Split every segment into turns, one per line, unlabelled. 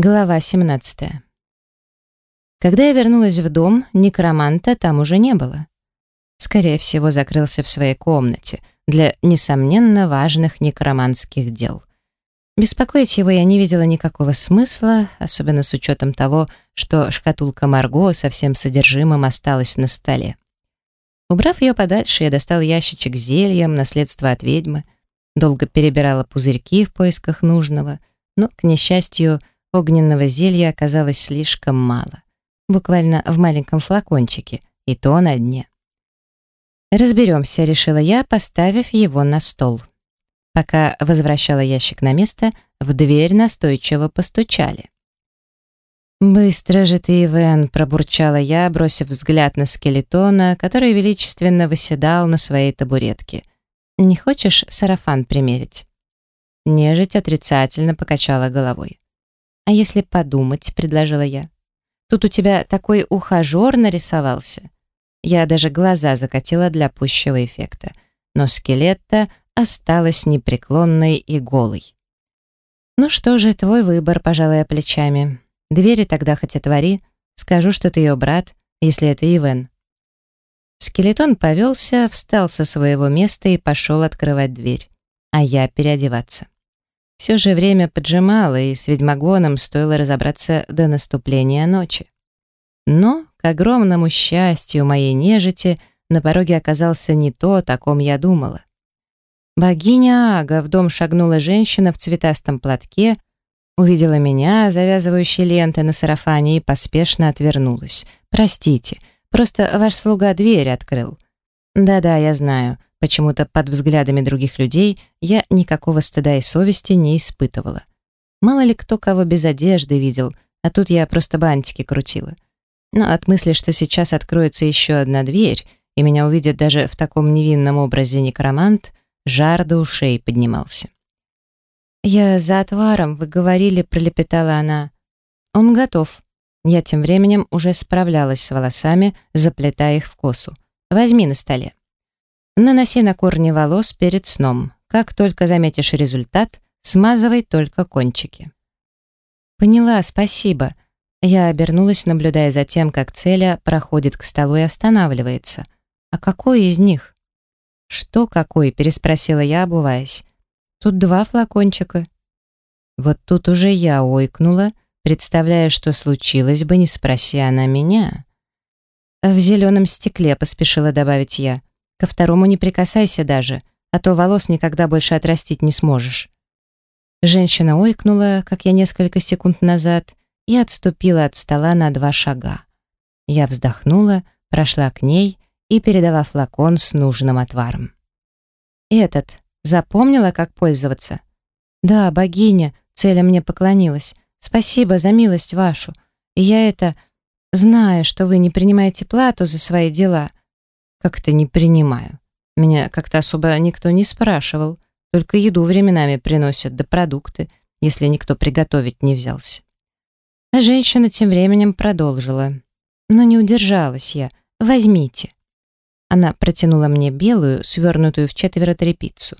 Глава 17. Когда я вернулась в дом, некроманта там уже не было. Скорее всего, закрылся в своей комнате для, несомненно, важных некроманских дел. Беспокоить его я не видела никакого смысла, особенно с учетом того, что шкатулка Марго со всем содержимым осталась на столе. Убрав ее подальше, я достал ящичек с зельем, наследство от ведьмы, долго перебирала пузырьки в поисках нужного, но, к несчастью, Огненного зелья оказалось слишком мало. Буквально в маленьком флакончике, и то на дне. «Разберемся», — решила я, поставив его на стол. Пока возвращала ящик на место, в дверь настойчиво постучали. «Быстро же ты, Ивен!» — пробурчала я, бросив взгляд на скелетона, который величественно выседал на своей табуретке. «Не хочешь сарафан примерить?» Нежить отрицательно покачала головой. «А если подумать?» — предложила я. «Тут у тебя такой ухажер нарисовался». Я даже глаза закатила для пущего эффекта. Но скелетта осталась непреклонной и голой. «Ну что же, твой выбор», — пожалуй, плечами. «Двери тогда хоть отвори. Скажу, что ты ее брат, если это Ивен». Скелетон повелся, встал со своего места и пошел открывать дверь. А я переодеваться. Все же время поджимало, и с ведьмагоном стоило разобраться до наступления ночи. Но, к огромному счастью моей нежити, на пороге оказался не то, о ком я думала. Богиня Ага в дом шагнула женщина в цветастом платке, увидела меня, завязывающей ленты на сарафане, и поспешно отвернулась. «Простите, просто ваш слуга дверь открыл». «Да-да, я знаю. Почему-то под взглядами других людей я никакого стыда и совести не испытывала. Мало ли кто кого без одежды видел, а тут я просто бантики крутила. Но от мысли, что сейчас откроется еще одна дверь, и меня увидят даже в таком невинном образе некромант, жар до ушей поднимался. «Я за отваром, вы говорили», — пролепетала она. «Он готов». Я тем временем уже справлялась с волосами, заплетая их в косу. «Возьми на столе». Наноси на корни волос перед сном. Как только заметишь результат, смазывай только кончики. Поняла, спасибо. Я обернулась, наблюдая за тем, как Целя проходит к столу и останавливается. А какой из них? Что какой? переспросила я, обуваясь. Тут два флакончика. Вот тут уже я ойкнула, представляя, что случилось бы, не спроси она меня. В зеленом стекле поспешила добавить я. Ко второму не прикасайся даже, а то волос никогда больше отрастить не сможешь». Женщина ойкнула, как я несколько секунд назад, и отступила от стола на два шага. Я вздохнула, прошла к ней и передала флакон с нужным отваром. «Этот. Запомнила, как пользоваться?» «Да, богиня», — Целя мне поклонилась. «Спасибо за милость вашу. И я это, зная, что вы не принимаете плату за свои дела, как это не принимаю? Меня как-то особо никто не спрашивал. Только еду временами приносят, да продукты, если никто приготовить не взялся. А женщина тем временем продолжила. Но не удержалась я. Возьмите. Она протянула мне белую, свернутую в четверо тряпицу.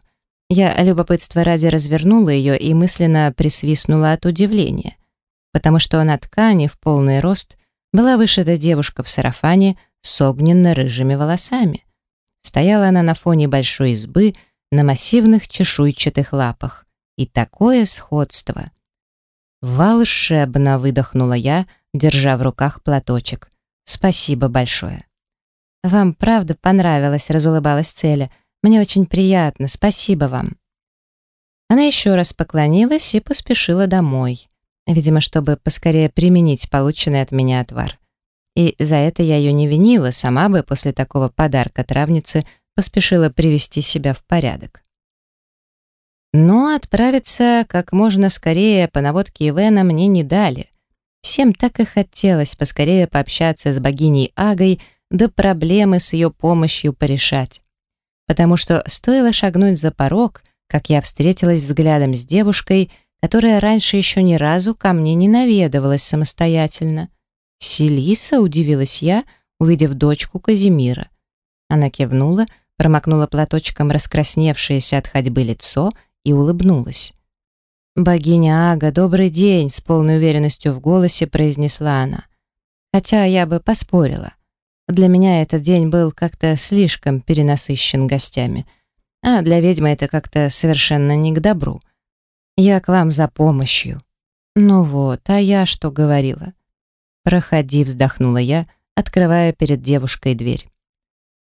Я любопытство ради развернула ее и мысленно присвистнула от удивления, потому что на ткани в полный рост была вышита девушка в сарафане с огненно-рыжими волосами. Стояла она на фоне большой избы на массивных чешуйчатых лапах. И такое сходство. «Волшебно!» — выдохнула я, держа в руках платочек. «Спасибо большое». «Вам правда понравилось?» — разулыбалась Целя. «Мне очень приятно. Спасибо вам». Она еще раз поклонилась и поспешила домой. Видимо, чтобы поскорее применить полученный от меня отвар. И за это я ее не винила, сама бы после такого подарка травницы поспешила привести себя в порядок. Но отправиться как можно скорее по наводке Ивена мне не дали. Всем так и хотелось поскорее пообщаться с богиней Агой, да проблемы с ее помощью порешать. Потому что стоило шагнуть за порог, как я встретилась взглядом с девушкой, которая раньше еще ни разу ко мне не наведывалась самостоятельно. «Селиса?» — удивилась я, увидев дочку Казимира. Она кивнула, промокнула платочком раскрасневшееся от ходьбы лицо и улыбнулась. «Богиня Ага, добрый день!» — с полной уверенностью в голосе произнесла она. Хотя я бы поспорила. Для меня этот день был как-то слишком перенасыщен гостями, а для ведьмы это как-то совершенно не к добру. Я к вам за помощью. Ну вот, а я что говорила? «Проходи», — вздохнула я, открывая перед девушкой дверь.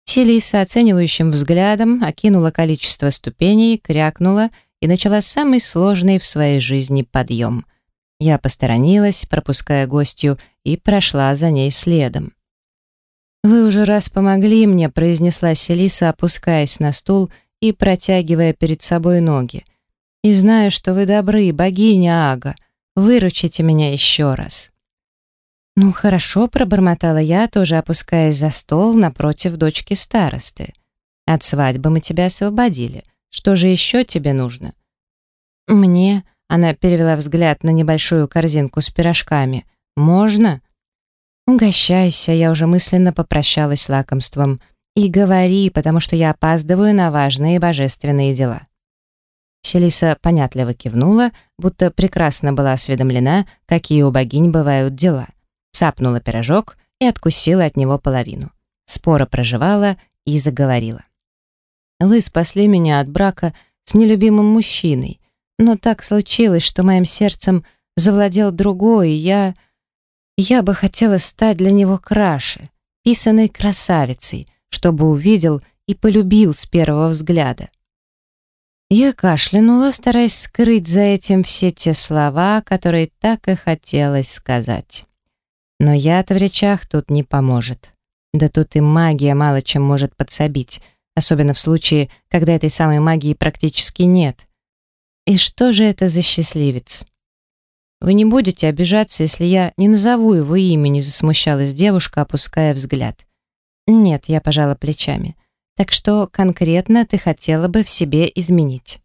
Селиса оценивающим взглядом окинула количество ступеней, крякнула и начала самый сложный в своей жизни подъем. Я посторонилась, пропуская гостью, и прошла за ней следом. «Вы уже раз помогли мне», — произнесла Селиса, опускаясь на стул и протягивая перед собой ноги. «И знаю, что вы добры, богиня Ага. Выручите меня еще раз». «Ну, хорошо», — пробормотала я, тоже опускаясь за стол напротив дочки старосты. «От свадьбы мы тебя освободили. Что же еще тебе нужно?» «Мне...» — она перевела взгляд на небольшую корзинку с пирожками. «Можно?» «Угощайся», — я уже мысленно попрощалась с лакомством. «И говори, потому что я опаздываю на важные божественные дела». Селиса понятливо кивнула, будто прекрасно была осведомлена, какие у богинь бывают дела. Цапнула пирожок и откусила от него половину. Спора проживала и заговорила. «Вы спасли меня от брака с нелюбимым мужчиной, но так случилось, что моим сердцем завладел другой, и я... Я бы хотела стать для него краше, писаной красавицей, чтобы увидел и полюбил с первого взгляда. Я кашлянула, стараясь скрыть за этим все те слова, которые так и хотелось сказать. Но яд в речах тут не поможет. Да тут и магия мало чем может подсобить, особенно в случае, когда этой самой магии практически нет. И что же это за счастливец? Вы не будете обижаться, если я не назову его имени, засмущалась девушка, опуская взгляд. Нет, я пожала плечами. Так что конкретно ты хотела бы в себе изменить?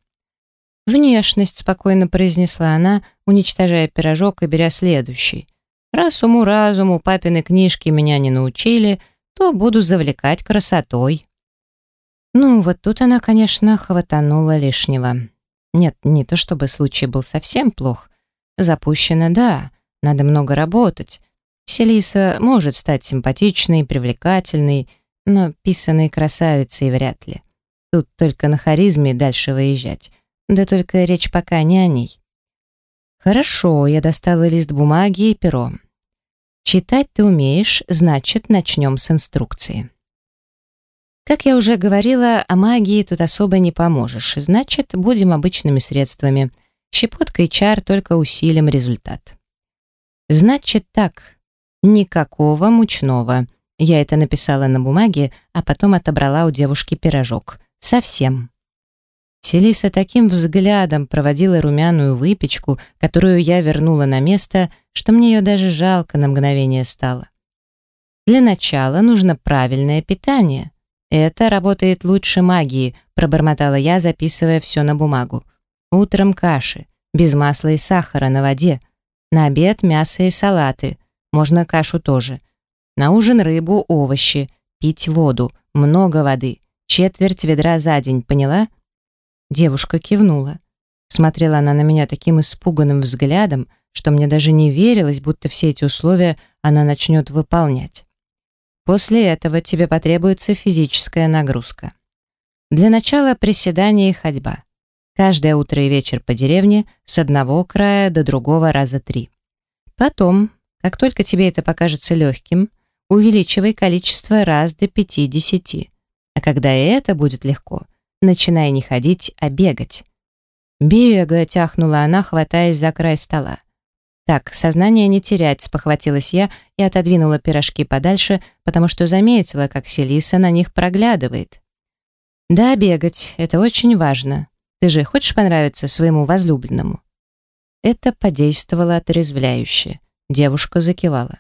Внешность, спокойно произнесла она, уничтожая пирожок и беря следующий. Раз уму-разуму папины книжки меня не научили, то буду завлекать красотой. Ну, вот тут она, конечно, хватанула лишнего. Нет, не то чтобы случай был совсем плох. Запущено, да, надо много работать. Селиса может стать симпатичной, привлекательной, но писаной красавицей вряд ли. Тут только на харизме дальше выезжать. Да только речь пока не о ней. Хорошо, я достала лист бумаги и перо. Читать ты умеешь, значит, начнем с инструкции. Как я уже говорила, о магии тут особо не поможешь, значит, будем обычными средствами. Щепотка и чар только усилим результат. Значит так, никакого мучного. Я это написала на бумаге, а потом отобрала у девушки пирожок. Совсем. Селиса таким взглядом проводила румяную выпечку, которую я вернула на место, что мне ее даже жалко на мгновение стало. Для начала нужно правильное питание — «Это работает лучше магии», — пробормотала я, записывая все на бумагу. «Утром каши, без масла и сахара, на воде. На обед мясо и салаты, можно кашу тоже. На ужин рыбу, овощи, пить воду, много воды, четверть ведра за день, поняла?» Девушка кивнула. Смотрела она на меня таким испуганным взглядом, что мне даже не верилось, будто все эти условия она начнет выполнять. После этого тебе потребуется физическая нагрузка. Для начала приседания и ходьба. Каждое утро и вечер по деревне с одного края до другого раза три. Потом, как только тебе это покажется легким, увеличивай количество раз до 50. А когда это будет легко, начинай не ходить, а бегать. «Бегать!» — ахнула она, хватаясь за край стола. «Так, сознание не терять», — спохватилась я и отодвинула пирожки подальше, потому что заметила, как Селиса на них проглядывает. «Да, бегать — это очень важно. Ты же хочешь понравиться своему возлюбленному?» Это подействовало отрезвляюще. Девушка закивала.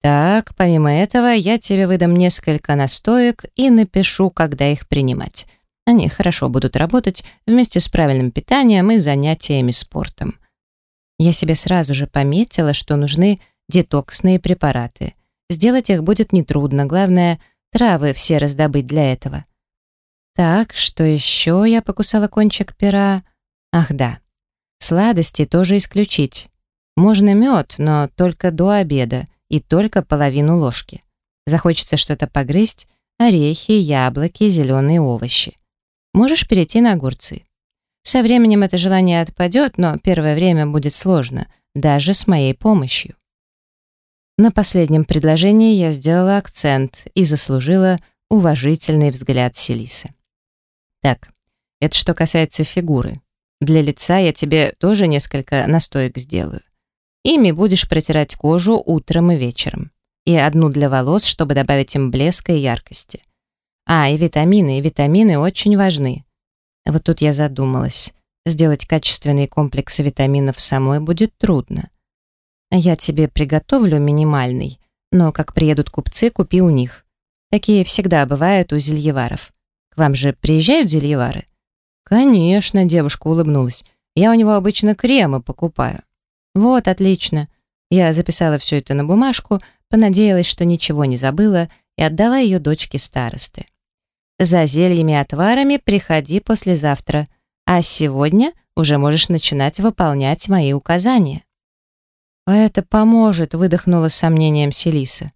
«Так, помимо этого, я тебе выдам несколько настоек и напишу, когда их принимать. Они хорошо будут работать вместе с правильным питанием и занятиями спортом. Я себе сразу же пометила, что нужны детоксные препараты. Сделать их будет нетрудно, главное, травы все раздобыть для этого. Так, что еще я покусала кончик пера? Ах да. Сладости тоже исключить. Можно мед, но только до обеда и только половину ложки. Захочется что-то погрызть, орехи, яблоки, зеленые овощи. Можешь перейти на огурцы. Со временем это желание отпадет, но первое время будет сложно, даже с моей помощью. На последнем предложении я сделала акцент и заслужила уважительный взгляд Селисы. Так, это что касается фигуры. Для лица я тебе тоже несколько настоек сделаю. Ими будешь протирать кожу утром и вечером. И одну для волос, чтобы добавить им блеска и яркости. А, и витамины, и витамины очень важны. Вот тут я задумалась. Сделать качественный комплекс витаминов самой будет трудно. Я тебе приготовлю минимальный, но как приедут купцы, купи у них. Такие всегда бывают у зельеваров. К вам же приезжают зельевары? Конечно, девушка улыбнулась. Я у него обычно кремы покупаю. Вот, отлично. Я записала все это на бумажку, понадеялась, что ничего не забыла, и отдала ее дочке старосты. За зельями и отварами приходи послезавтра, а сегодня уже можешь начинать выполнять мои указания. «А это поможет», — выдохнула с сомнением Селиса.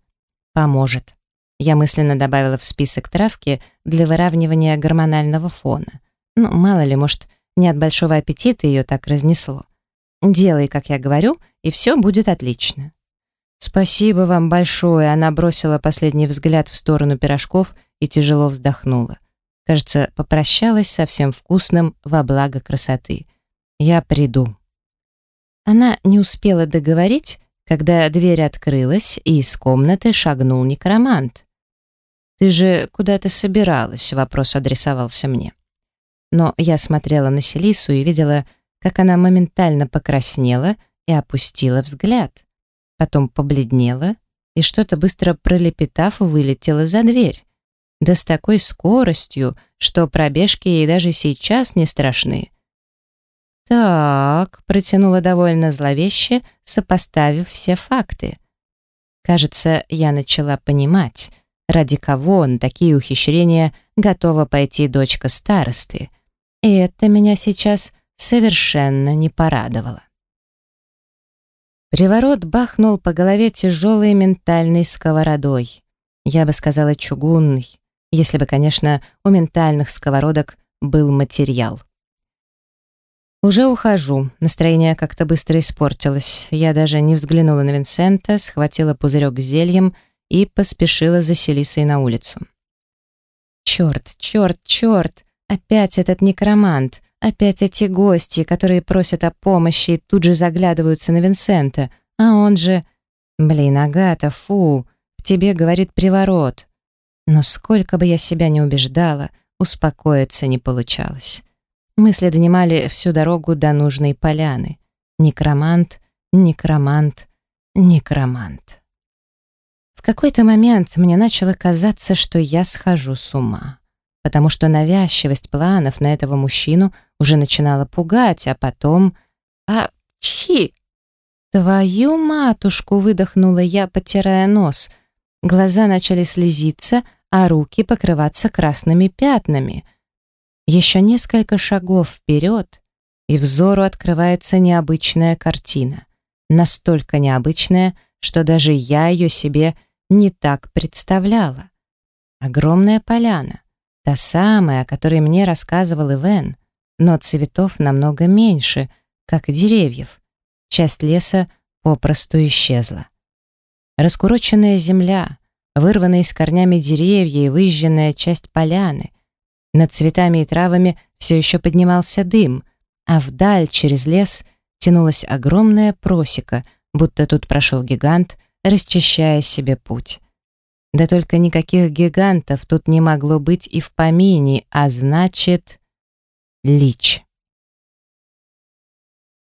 «Поможет». Я мысленно добавила в список травки для выравнивания гормонального фона. Ну, мало ли, может, не от большого аппетита ее так разнесло. Делай, как я говорю, и все будет отлично. «Спасибо вам большое», — она бросила последний взгляд в сторону пирожков и тяжело вздохнула. Кажется, попрощалась со всем вкусным во благо красоты. «Я приду». Она не успела договорить, когда дверь открылась, и из комнаты шагнул некромант. «Ты же куда-то собиралась?» — вопрос адресовался мне. Но я смотрела на Селису и видела, как она моментально покраснела и опустила взгляд. Потом побледнела и что-то быстро пролепетав, вылетела за дверь. Да с такой скоростью, что пробежки ей даже сейчас не страшны. «Так», — протянула довольно зловеще, сопоставив все факты. Кажется, я начала понимать, ради кого на такие ухищрения готова пойти дочка старосты. И это меня сейчас совершенно не порадовало. Приворот бахнул по голове тяжелой ментальной сковородой. Я бы сказала чугунный, если бы, конечно, у ментальных сковородок был материал. Уже ухожу. Настроение как-то быстро испортилось. Я даже не взглянула на Винсента, схватила пузырек с зельем и поспешила за Селисой на улицу. Черт, черт, черт! Опять этот некромант! Опять эти гости, которые просят о помощи и тут же заглядываются на Винсента. А он же... Блин, Агата, фу! В тебе говорит приворот. Но сколько бы я себя не убеждала, успокоиться не получалось. Мысли донимали всю дорогу до нужной поляны. Некромант, некромант, некромант. В какой-то момент мне начало казаться, что я схожу с ума, потому что навязчивость планов на этого мужчину уже начинала пугать, а потом... А, чи! Твою матушку, выдохнула я, потирая нос. Глаза начали слезиться, а руки покрываться красными пятнами — еще несколько шагов вперед, и взору открывается необычная картина. Настолько необычная, что даже я ее себе не так представляла. Огромная поляна, та самая, о которой мне рассказывал Ивен, но цветов намного меньше, как и деревьев. Часть леса попросту исчезла. Раскуроченная земля, вырванные с корнями деревья и выжженная часть поляны, над цветами и травами все еще поднимался дым, а вдаль, через лес, тянулась огромная просека, будто тут прошел гигант, расчищая себе путь. Да только никаких гигантов тут не могло быть и в помине, а значит... Лич.